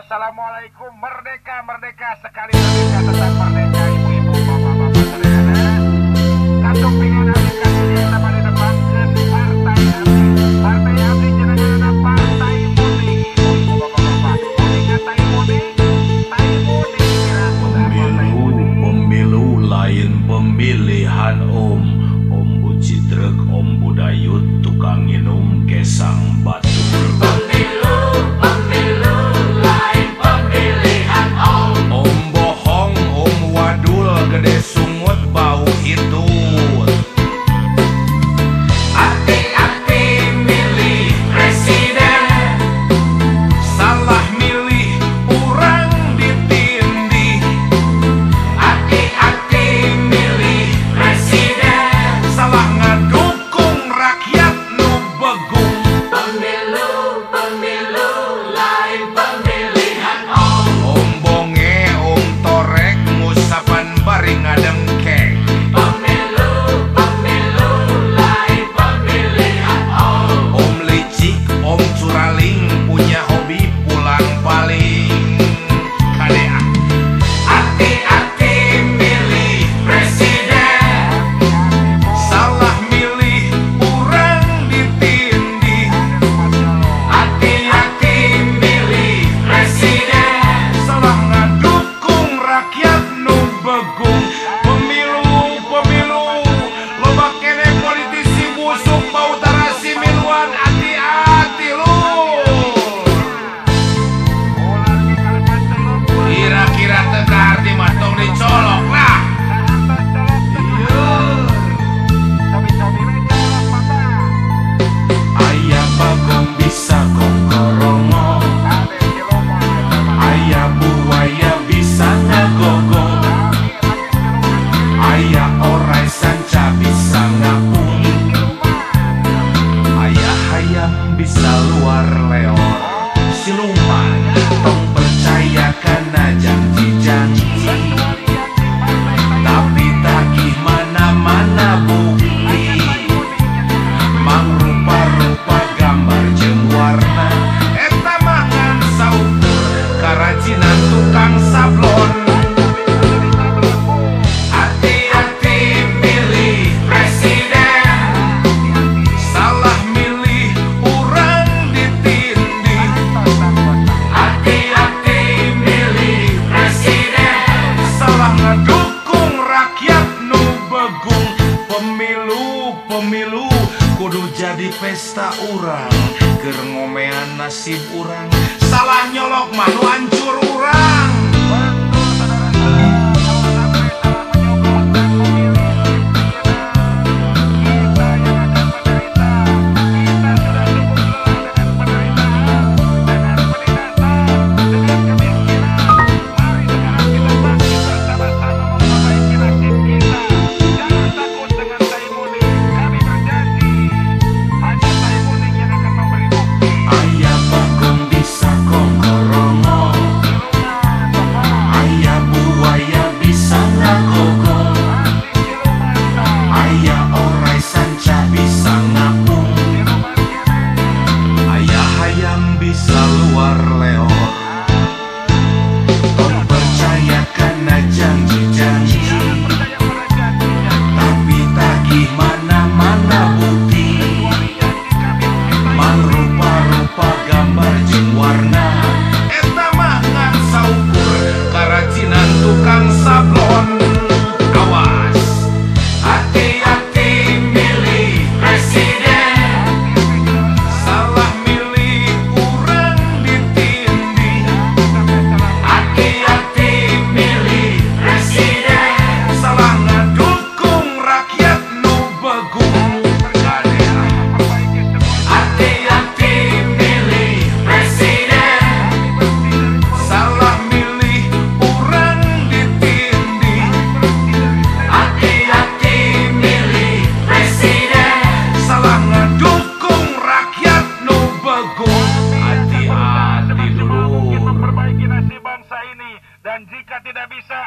Assalamualaikum merdeka merdeka sekali merdeka tetap merdeka ibu-ibu bapak-bapak sederhana. Ya. Kau ada kami ini nama di depan ke partai kami. Partai kami jenengan ada partai putih ibu-ibu bapak-bapak. Ingat tai putih, tai putih pemilu pemilu lain pemilihan om om bucitrek om budayut tukang minum kesang batu berba Caraca! jadi pesta urang. Ger ngomean nasib urang. Salah nyolok mah hancur urang. bangsa ini. Dan jika tidak bisa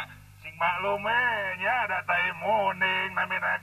sing maklumnya eh, ada tai muning namina